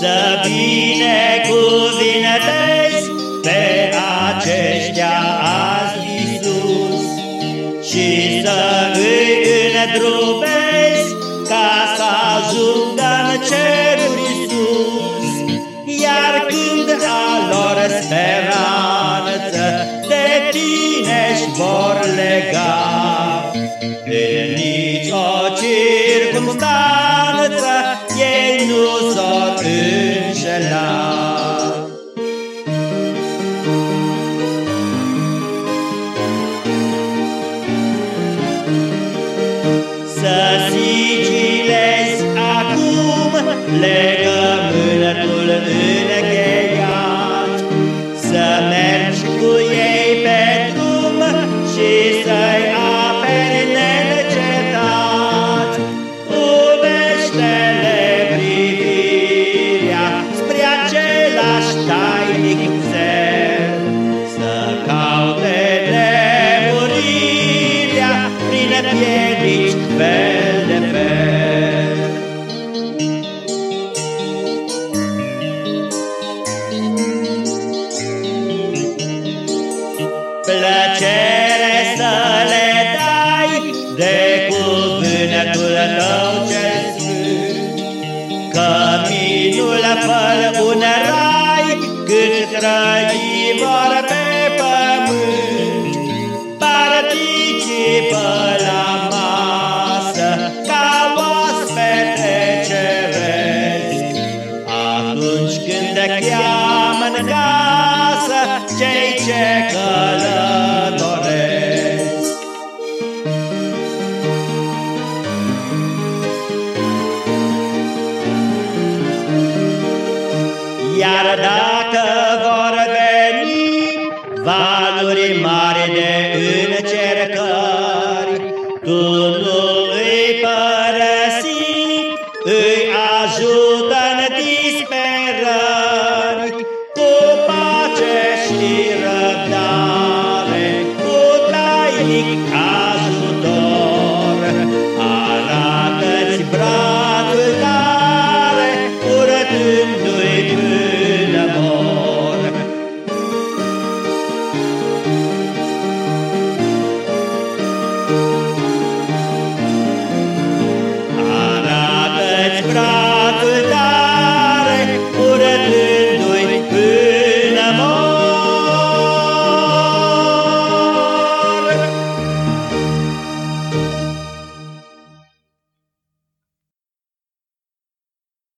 Să binecuvintezi pe aceștia azi Iisus Și să îi întrupezi ca să ajungă în ceruri sus Iar când a lor speranță de tine-și vor lega În nicio circunstanță Let Plăcere să le dai de cuvântul tău cel sfânt, Căminul fă un rai cât trăi vor pe pământ, Participă la masă ca oaspete ceresc, Atunci când te cheamă în casă cei ce călătoresc. Iar dacă vor veni valuri mari de încercări, tu nu îi părăsi, îi ajută în disperări, cu pace și răbdare, cu tainic